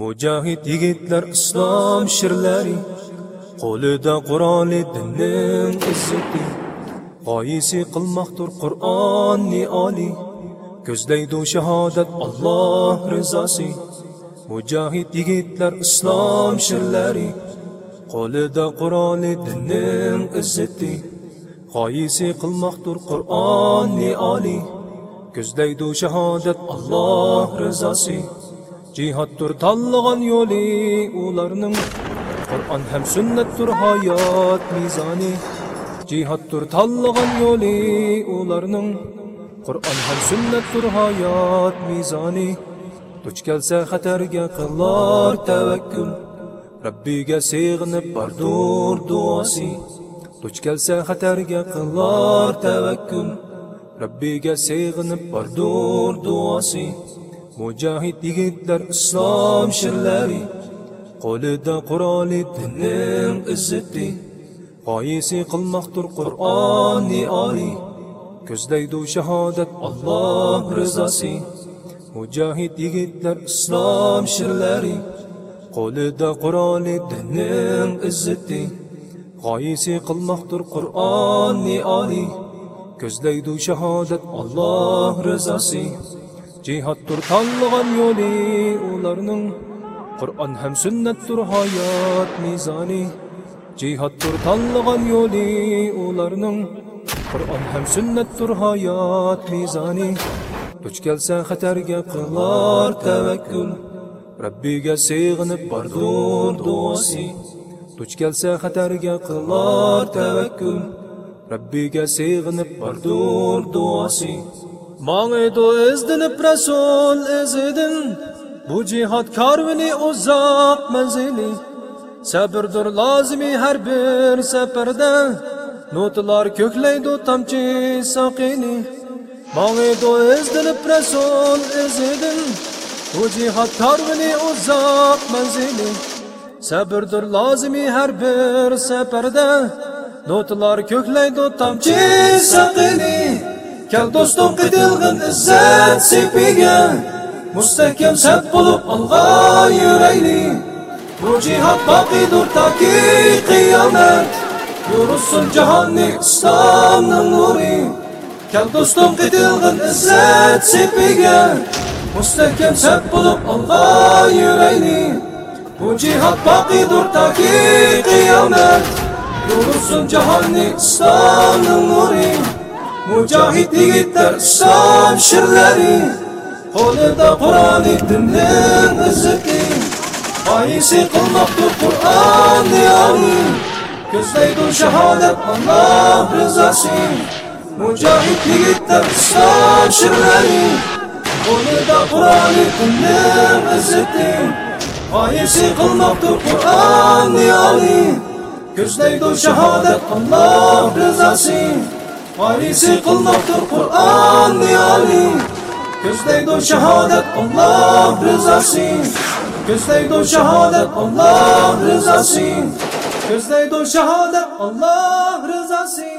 Mujohid yigitlar islom shirlari qo'lida qur'oni dinning izzati g'oyisi qilmoqdir qur'onni oli ko'zlaydi shahodat Alloh rizosi. Mujohid yigitlar islom shirlari qo'lida qur'oni dinning izzati g'oyisi qilmoqdir qur'onni oli ko'zlaydi shahodat Alloh rizosi. Cihattur tanlagan yolu ularning Qur'on ham sunnattur hayot mizoni Cihattur tanlagan yolu ularning Qur'on ham sunnattur hayot mizoni Duch kelsa xatarga qilar tavakkul Rabbiga sig'inib bardur duosi. Duch kelsa xatarga qilar tavakkul Rabbiga sig'inib bardur duosi Mujohid yigitlar islom shirlari qo'lida qur'oni dinning izzati g'oyisi qilmoqdir qur'onni oli ko'zlaydi shahodat Alloh rizosi mujohid yigitlar islom shirlari qo'lida qur'oni dinning izzati g'oyisi qilmoqdir qur'onni oli ko'zlaydi shahodat Alloh rizosi jihoddir tanlagan yo'li ularning Qur'on ham sunnatdir hayot mizoni jihoddir tanlagan yo'li ularning Qur'on ham sunnatdir hayot mizoni Duch kelsa xatarga qilar tavakkul Rabbiga sig'inib bordur duosi Duch kelsa xatarga qilar tavakkul Rabbiga sig'inib bordur duosi Маңы то издин пресун изидин, Bu cihat karvini uzak menzili, Səbirdir lazimi hər bir səpərdə, Notlar kökləydu tamçı saqini, Mağidu izdil presul izidin, Bu cihat karvini uzak menzili, Səbirdir lazimi hər bir səpərdə, Notlar kökləydu tamçı saqini, Kel dostum qitilgin izzat sepiga Mustahkam sab bo'lib olg'a yurayli Bu jihad boqiydur toki qiyomat Yursin jahonni islomning nuri. Kel dostum qitilgin izzat sepiga Mustahkam sab bo'lib olg'a yurayli Bu jihad boqiydur toki qiyomat Yursin jahonni islomning nuri Mujohid yigitlar islom shirlari qo'lida qur'oni dinning izzati g'oyisi qilmoqdir qur'onni oli ko'zlaydi shahodat Alloh rizosi mujohid yigitlar islom shirlari qo'lida qur'oni dinning izzati g'oyisi qilmoqdir qur'onni oli ko'zlaydi shahodat Alloh rizosi G'oyisi qilmoqdir Qur'onni oli Ko'zlaydi shahodat Alloh rizosi Ko'zlaydi shahodat Alloh rizosi Ko'zlaydi shahodat Alloh rizosi